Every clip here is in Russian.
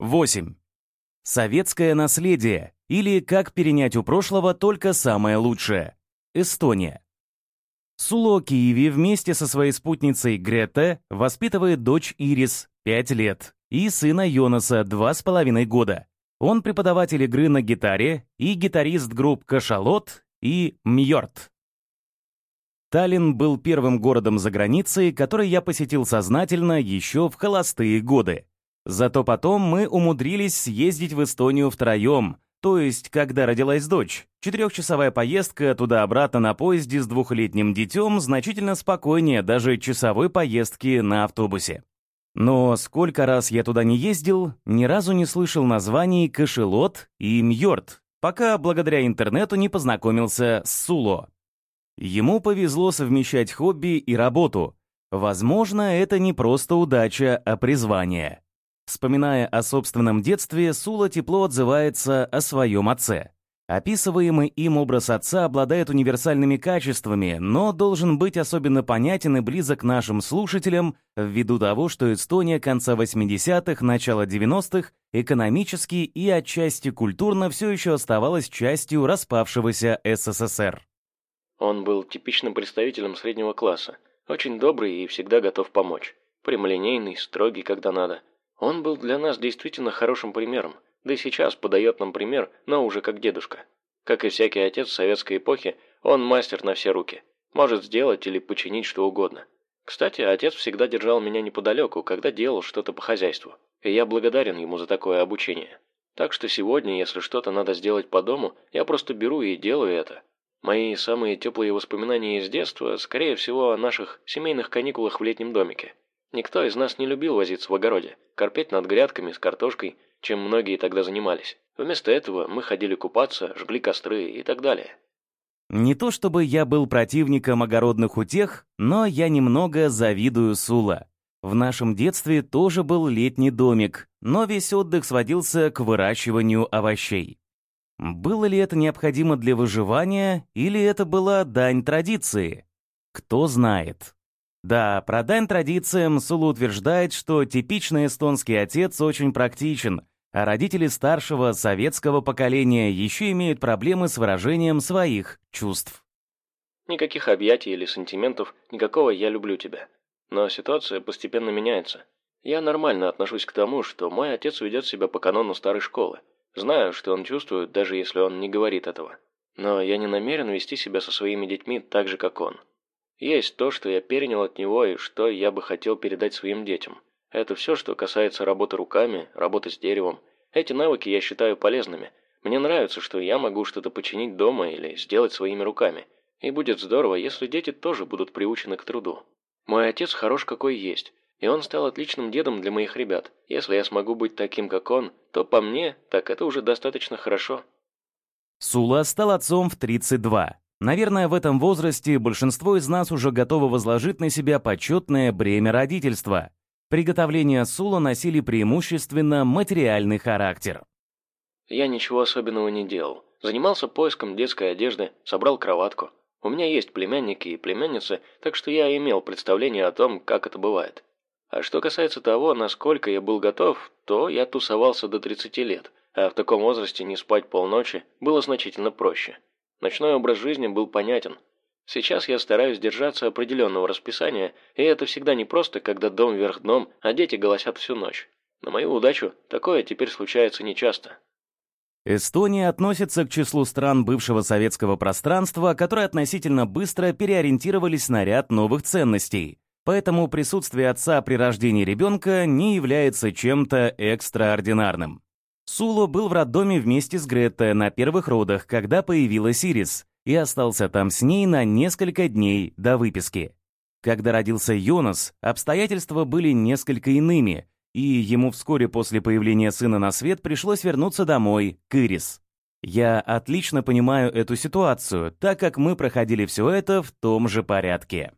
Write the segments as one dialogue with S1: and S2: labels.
S1: 8. Советское наследие или как перенять у прошлого только самое лучшее. Эстония. Суло Киеви вместе со своей спутницей Грете воспитывает дочь Ирис, 5 лет, и сына Йонаса, 2,5 года. Он преподаватель игры на гитаре и гитарист групп «Кашалот» и «Мьорт». Таллин был первым городом за границей, который я посетил сознательно еще в холостые годы. Зато потом мы умудрились съездить в Эстонию втроем, то есть, когда родилась дочь. Четырехчасовая поездка туда-обратно на поезде с двухлетним детем значительно спокойнее даже часовой поездки на автобусе. Но сколько раз я туда не ездил, ни разу не слышал названий Кашелот и Мьорт, пока благодаря интернету не познакомился с Суло. Ему повезло совмещать хобби и работу. Возможно, это не просто удача, а призвание. Вспоминая о собственном детстве, Сула тепло отзывается о своем отце. Описываемый им образ отца обладает универсальными качествами, но должен быть особенно понятен и близок нашим слушателям ввиду того, что Эстония конца 80-х, начала 90-х экономически и отчасти культурно все еще оставалась частью распавшегося СССР.
S2: Он был типичным представителем среднего класса, очень добрый и всегда готов помочь, прямолинейный, строгий, когда надо – он был для нас действительно хорошим примером, да и сейчас подает нам пример, но уже как дедушка. Как и всякий отец советской эпохе, он мастер на все руки. Может сделать или починить что угодно. Кстати, отец всегда держал меня неподалеку, когда делал что-то по хозяйству. И я благодарен ему за такое обучение. Так что сегодня, если что-то надо сделать по дому, я просто беру и делаю это. Мои самые теплые воспоминания из детства, скорее всего, о наших семейных каникулах в летнем домике. Никто из нас не любил возиться в огороде, корпеть над грядками с картошкой, чем многие тогда занимались. Вместо этого мы ходили купаться, жгли костры и так далее.
S1: Не то чтобы я был противником огородных утех, но я немного завидую Сула. В нашем детстве тоже был летний домик, но весь отдых сводился к выращиванию овощей. Было ли это необходимо для выживания, или это была дань традиции? Кто знает. Да, про дань традициям Сулу утверждает, что типичный эстонский отец очень практичен, а родители старшего советского поколения еще имеют проблемы с выражением своих чувств.
S2: Никаких объятий или сантиментов, никакого «я люблю тебя». Но ситуация постепенно меняется. Я нормально отношусь к тому, что мой отец ведет себя по канону старой школы. Знаю, что он чувствует, даже если он не говорит этого. Но я не намерен вести себя со своими детьми так же, как он. Есть то, что я перенял от него и что я бы хотел передать своим детям. Это все, что касается работы руками, работы с деревом. Эти навыки я считаю полезными. Мне нравится, что я могу что-то починить дома или сделать своими руками. И будет здорово, если дети тоже будут приучены к труду. Мой отец хорош какой есть, и он стал отличным дедом для моих ребят. Если я смогу быть таким, как он, то по мне, так это уже достаточно хорошо.
S1: Сула стал отцом в 32. Наверное, в этом возрасте большинство из нас уже готово возложить на себя почетное бремя родительства. Приготовления Сула носили преимущественно материальный характер.
S2: Я ничего особенного не делал. Занимался поиском детской одежды, собрал кроватку. У меня есть племянники и племянницы, так что я имел представление о том, как это бывает. А что касается того, насколько я был готов, то я тусовался до 30 лет, а в таком возрасте не спать полночи было значительно проще. Ночной образ жизни был понятен. Сейчас я стараюсь держаться определенного расписания, и это всегда не просто, когда дом вверх дном, а дети голосят всю ночь. На мою удачу, такое теперь случается нечасто.
S1: Эстония относится к числу стран бывшего советского пространства, которые относительно быстро переориентировались на ряд новых ценностей. Поэтому присутствие отца при рождении ребенка не является чем-то экстраординарным. Суло был в роддоме вместе с Гретте на первых родах, когда появилась Ирис, и остался там с ней на несколько дней до выписки. Когда родился Йонас, обстоятельства были несколько иными, и ему вскоре после появления сына на свет пришлось вернуться домой, к Ирис. Я отлично понимаю эту ситуацию, так как мы проходили все это в том же порядке.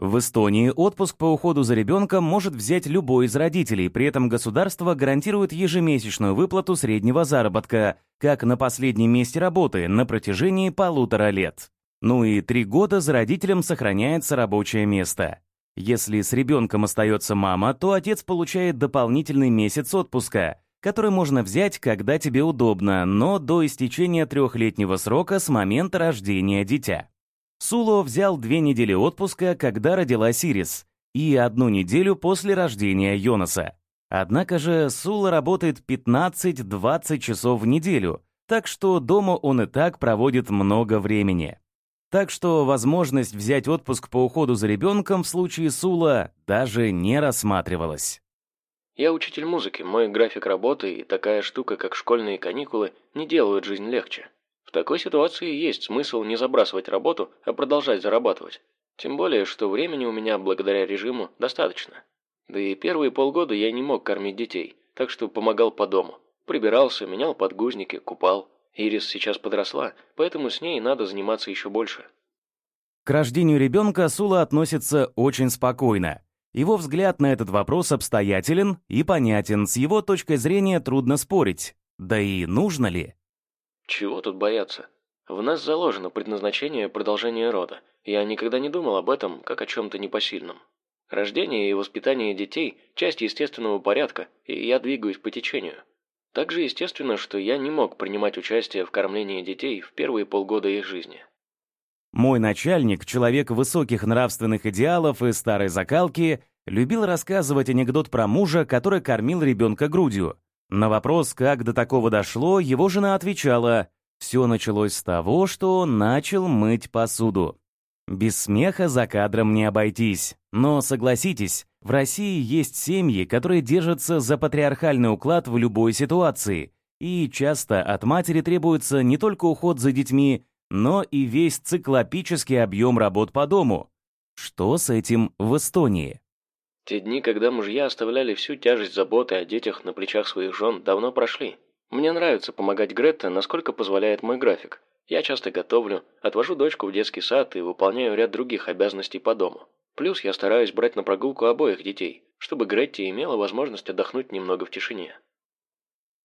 S1: В Эстонии отпуск по уходу за ребенком может взять любой из родителей, при этом государство гарантирует ежемесячную выплату среднего заработка, как на последнем месте работы, на протяжении полутора лет. Ну и три года за родителем сохраняется рабочее место. Если с ребенком остается мама, то отец получает дополнительный месяц отпуска, который можно взять, когда тебе удобно, но до истечения трехлетнего срока с момента рождения дитя. Суло взял две недели отпуска, когда родилась Ирис, и одну неделю после рождения Йонаса. Однако же Сула работает 15-20 часов в неделю, так что дома он и так проводит много времени. Так что возможность взять отпуск по уходу за ребенком в случае Сула даже не рассматривалась.
S2: Я учитель музыки, мой график работы и такая штука, как школьные каникулы, не делают жизнь легче. В такой ситуации есть смысл не забрасывать работу, а продолжать зарабатывать. Тем более, что времени у меня, благодаря режиму, достаточно. Да и первые полгода я не мог кормить детей, так что помогал по дому. Прибирался, менял подгузники, купал. Ирис сейчас подросла, поэтому с ней надо заниматься еще больше.
S1: К рождению ребенка Сула относится очень спокойно. Его взгляд на этот вопрос обстоятелен и понятен, с его точкой зрения трудно спорить. Да и нужно ли?
S2: Чего тут бояться? В нас заложено предназначение продолжения рода. Я никогда не думал об этом, как о чем-то непосильном. Рождение и воспитание детей – часть естественного порядка, и я двигаюсь по течению. Также естественно, что я не мог принимать участие в кормлении детей в первые полгода их жизни.
S1: Мой начальник, человек высоких нравственных идеалов и старой закалки, любил рассказывать анекдот про мужа, который кормил ребенка грудью. На вопрос, как до такого дошло, его жена отвечала, «Все началось с того, что начал мыть посуду». Без смеха за кадром не обойтись. Но согласитесь, в России есть семьи, которые держатся за патриархальный уклад в любой ситуации, и часто от матери требуется не только уход за детьми, но и весь циклопический объем работ по дому. Что с этим в Эстонии?
S2: Те дни, когда мужья оставляли всю тяжесть заботы о детях на плечах своих жен, давно прошли. Мне нравится помогать Гретте, насколько позволяет мой график. Я часто готовлю, отвожу дочку в детский сад и выполняю ряд других обязанностей по дому. Плюс я стараюсь брать на прогулку обоих детей, чтобы Гретти имела возможность отдохнуть немного в тишине.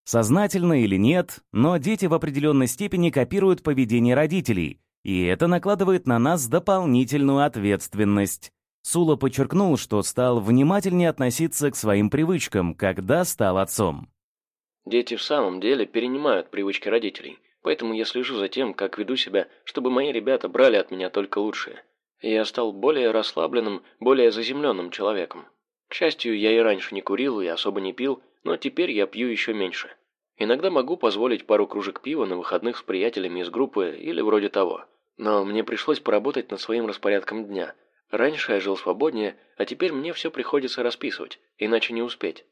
S1: Сознательно или нет, но дети в определенной степени копируют поведение родителей, и это накладывает на нас дополнительную ответственность. Сула подчеркнул, что стал внимательнее относиться к своим привычкам, когда стал отцом.
S2: Дети в самом деле перенимают привычки родителей, поэтому я слежу за тем, как веду себя, чтобы мои ребята брали от меня только лучшее. Я стал более расслабленным, более заземленным человеком. К счастью, я и раньше не курил и особо не пил, но теперь я пью еще меньше. Иногда могу позволить пару кружек пива на выходных с приятелями из группы или вроде того. Но мне пришлось поработать над своим распорядком дня. Раньше я жил свободнее, а теперь мне все приходится расписывать, иначе не успеть.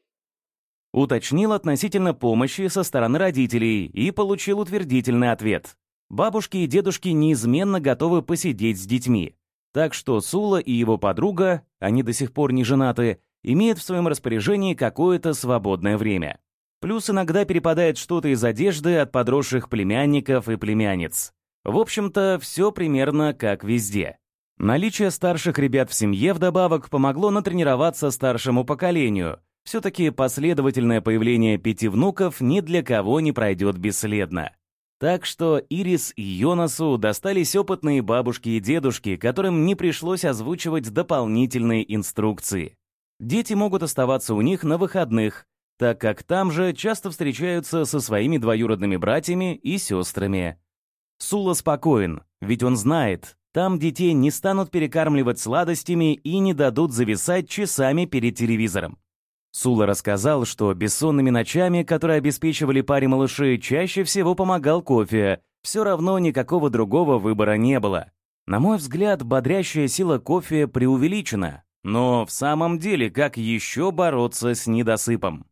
S1: Уточнил относительно помощи со стороны родителей и получил утвердительный ответ. Бабушки и дедушки неизменно готовы посидеть с детьми. Так что Сула и его подруга, они до сих пор не женаты, имеет в своем распоряжении какое-то свободное время. Плюс иногда перепадает что-то из одежды от подросших племянников и племянниц. В общем-то, все примерно как везде. Наличие старших ребят в семье вдобавок помогло натренироваться старшему поколению. Все-таки последовательное появление пяти внуков ни для кого не пройдет бесследно. Так что Ирис и Йонасу достались опытные бабушки и дедушки, которым не пришлось озвучивать дополнительные инструкции. Дети могут оставаться у них на выходных, так как там же часто встречаются со своими двоюродными братьями и сестрами. Сула спокоен, ведь он знает, там детей не станут перекармливать сладостями и не дадут зависать часами перед телевизором. Сула рассказал, что бессонными ночами, которые обеспечивали паре малышей, чаще всего помогал кофе. Все равно никакого другого выбора не было. На мой взгляд, бодрящая сила кофе преувеличена. Но в самом деле, как еще бороться с недосыпом?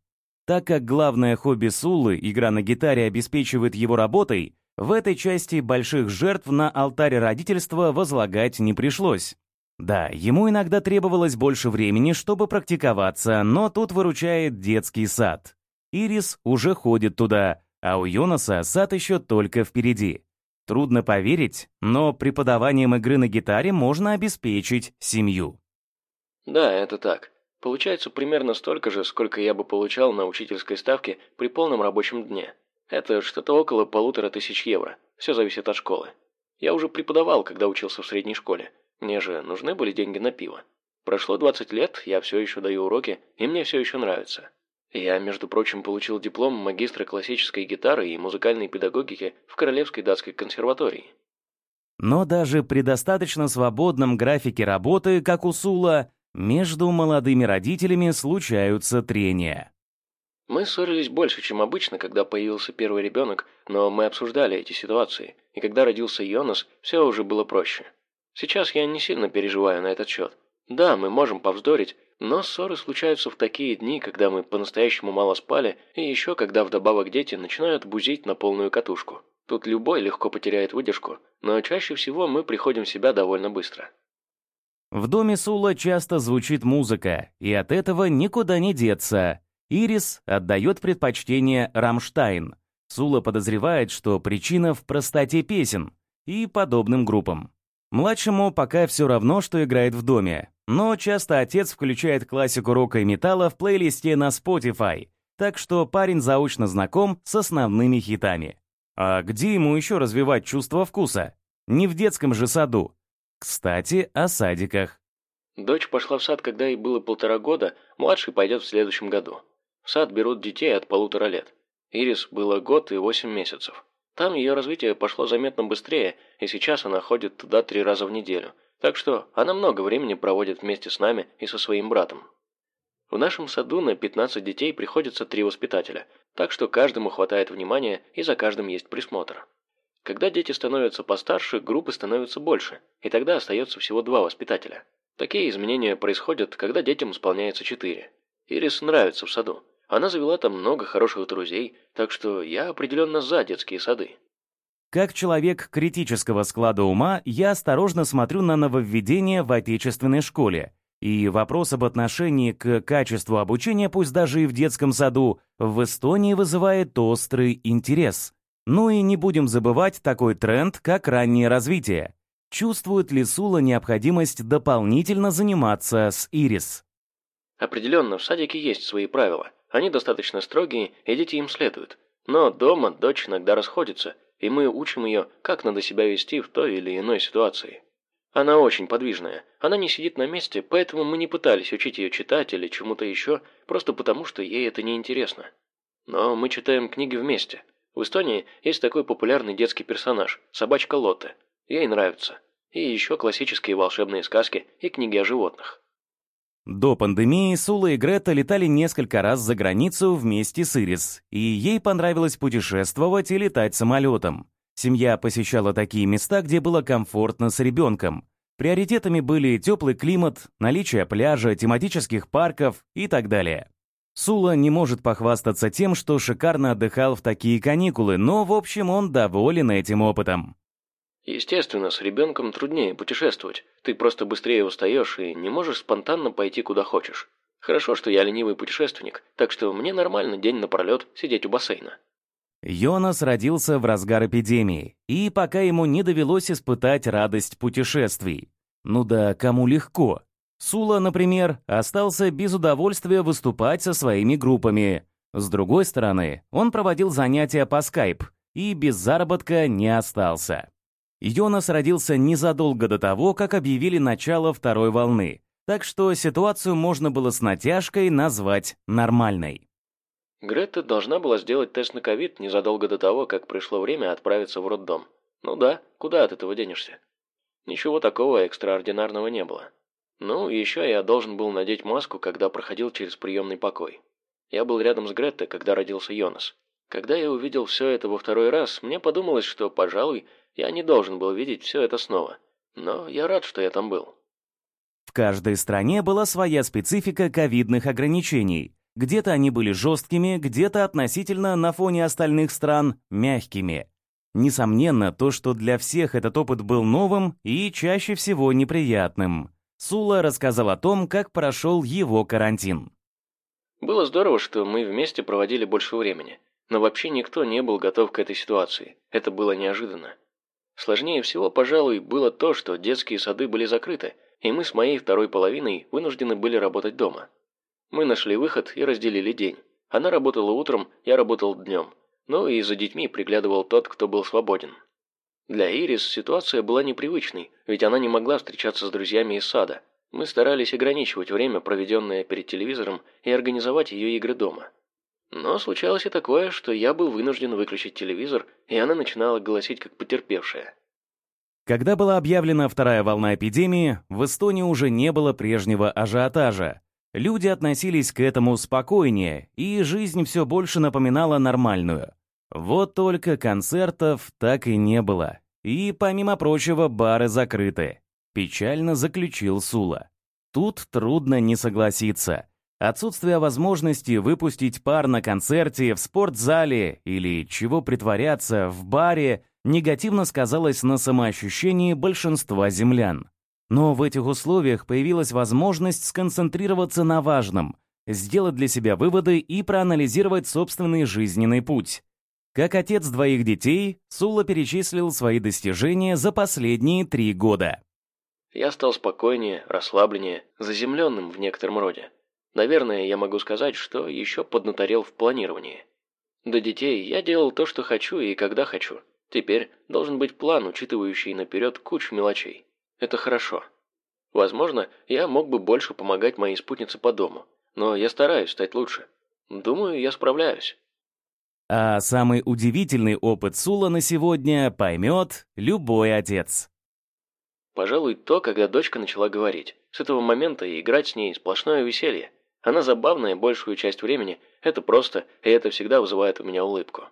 S1: Так как главное хобби Сулы, игра на гитаре, обеспечивает его работой, в этой части больших жертв на алтаре родительства возлагать не пришлось. Да, ему иногда требовалось больше времени, чтобы практиковаться, но тут выручает детский сад. Ирис уже ходит туда, а у Йонаса сад еще только впереди. Трудно поверить, но преподаванием игры на гитаре можно обеспечить семью.
S2: Да, это так. Получается примерно столько же, сколько я бы получал на учительской ставке при полном рабочем дне. Это что-то около полутора тысяч евро. Все зависит от школы. Я уже преподавал, когда учился в средней школе. Мне же нужны были деньги на пиво. Прошло 20 лет, я все еще даю уроки, и мне все еще нравится. Я, между прочим, получил диплом магистра классической гитары и музыкальной педагогики в Королевской датской консерватории.
S1: Но даже при достаточно свободном графике работы, как у Сула, между молодыми родителями случаются трения.
S2: Мы ссорились больше, чем обычно, когда появился первый ребенок, но мы обсуждали эти ситуации, и когда родился Йонас, все уже было проще. Сейчас я не сильно переживаю на этот счет. Да, мы можем повздорить, но ссоры случаются в такие дни, когда мы по-настоящему мало спали, и еще когда вдобавок дети начинают бузить на полную катушку. Тут любой легко потеряет выдержку, но чаще всего мы приходим в себя довольно быстро.
S1: В доме Сула часто звучит музыка, и от этого никуда не деться. Ирис отдает предпочтение «Рамштайн». Сула подозревает, что причина в простоте песен и подобным группам. Младшему пока все равно, что играет в доме, но часто отец включает классику рока и металла в плейлисте на Spotify, так что парень заочно знаком с основными хитами. А где ему еще развивать чувство вкуса? Не в детском же саду. Кстати, о садиках.
S2: Дочь пошла в сад, когда ей было полтора года, младший пойдет в следующем году. В сад берут детей от полутора лет. Ирис было год и восемь месяцев. Там ее развитие пошло заметно быстрее, и сейчас она ходит туда три раза в неделю. Так что она много времени проводит вместе с нами и со своим братом. В нашем саду на 15 детей приходится три воспитателя, так что каждому хватает внимания и за каждым есть присмотр. Когда дети становятся постарше, группы становятся больше, и тогда остается всего два воспитателя. Такие изменения происходят, когда детям исполняется четыре. Ирис нравится в саду. Она завела там много хороших друзей, так что я определенно за детские сады.
S1: Как человек критического склада ума, я осторожно смотрю на нововведения в отечественной школе. И вопрос об отношении к качеству обучения, пусть даже и в детском саду, в Эстонии вызывает острый интерес. Ну и не будем забывать такой тренд, как раннее развитие. Чувствует ли Сула необходимость дополнительно заниматься с Ирис?
S2: Определенно, в садике есть свои правила. Они достаточно строгие, и дети им следуют. Но дома дочь иногда расходится, и мы учим ее, как надо себя вести в той или иной ситуации. Она очень подвижная, она не сидит на месте, поэтому мы не пытались учить ее читать или чему-то еще, просто потому что ей это не интересно. Но мы читаем книги вместе. В Эстонии есть такой популярный детский персонаж – собачка Лотте. Ей нравится. И еще классические волшебные сказки и книги о животных.
S1: До пандемии Сула и Грета летали несколько раз за границу вместе с Ирис, и ей понравилось путешествовать и летать самолетом. Семья посещала такие места, где было комфортно с ребенком. Приоритетами были теплый климат, наличие пляжа, тематических парков и так далее. Сула не может похвастаться тем, что шикарно отдыхал в такие каникулы, но, в общем, он доволен этим опытом.
S2: Естественно, с ребенком труднее путешествовать. Ты просто быстрее устаешь и не можешь спонтанно пойти куда хочешь. Хорошо, что я ленивый путешественник, так что мне нормально день напролет сидеть у бассейна.
S1: Йонас родился в разгар эпидемии, и пока ему не довелось испытать радость путешествий. Ну да, кому легко. Сула, например, остался без удовольствия выступать со своими группами. С другой стороны, он проводил занятия по скайп и без заработка не остался. Йонас родился незадолго до того, как объявили начало второй волны, так что ситуацию можно было с натяжкой назвать нормальной.
S2: Грета должна была сделать тест на ковид незадолго до того, как пришло время отправиться в роддом. Ну да, куда от этого денешься? Ничего такого экстраординарного не было. Ну, и еще я должен был надеть маску, когда проходил через приемный покой. Я был рядом с Греттой, когда родился Йонас. Когда я увидел все это во второй раз, мне подумалось, что, пожалуй, я не должен был видеть все это снова. Но я рад, что я там был.
S1: В каждой стране была своя специфика ковидных ограничений. Где-то они были жесткими, где-то относительно на фоне остальных стран мягкими. Несомненно, то, что для всех этот опыт был новым и чаще всего неприятным. Сула рассказал о том, как прошел его карантин.
S2: Было здорово, что мы вместе проводили больше времени. Но вообще никто не был готов к этой ситуации. Это было неожиданно. Сложнее всего, пожалуй, было то, что детские сады были закрыты, и мы с моей второй половиной вынуждены были работать дома. Мы нашли выход и разделили день. Она работала утром, я работал днем. Ну и за детьми приглядывал тот, кто был свободен. Для Ирис ситуация была непривычной, ведь она не могла встречаться с друзьями из сада. Мы старались ограничивать время, проведенное перед телевизором, и организовать ее игры дома. Но случалось и такое, что я был вынужден выключить телевизор, и она начинала голосить как потерпевшая.
S1: Когда была объявлена вторая волна эпидемии, в Эстонии уже не было прежнего ажиотажа. Люди относились к этому спокойнее, и жизнь все больше напоминала нормальную. Вот только концертов так и не было. И, помимо прочего, бары закрыты. Печально заключил Сула. Тут трудно не согласиться. Отсутствие возможности выпустить пар на концерте, в спортзале или, чего притворяться, в баре негативно сказалось на самоощущении большинства землян. Но в этих условиях появилась возможность сконцентрироваться на важном, сделать для себя выводы и проанализировать собственный жизненный путь. Как отец двоих детей, Сула перечислил свои достижения за последние три года.
S2: Я стал спокойнее, расслабленнее, заземленным в некотором роде. Наверное, я могу сказать, что еще поднаторел в планировании. До детей я делал то, что хочу и когда хочу. Теперь должен быть план, учитывающий наперед кучу мелочей. Это хорошо. Возможно, я мог бы больше помогать моей спутнице по дому, но я стараюсь стать лучше. Думаю, я справляюсь.
S1: А самый удивительный опыт Сула на сегодня поймет любой отец.
S2: Пожалуй, то, когда дочка начала говорить. С этого момента играть с ней сплошное веселье. Она забавная большую часть времени, это просто, и это всегда вызывает у меня улыбку.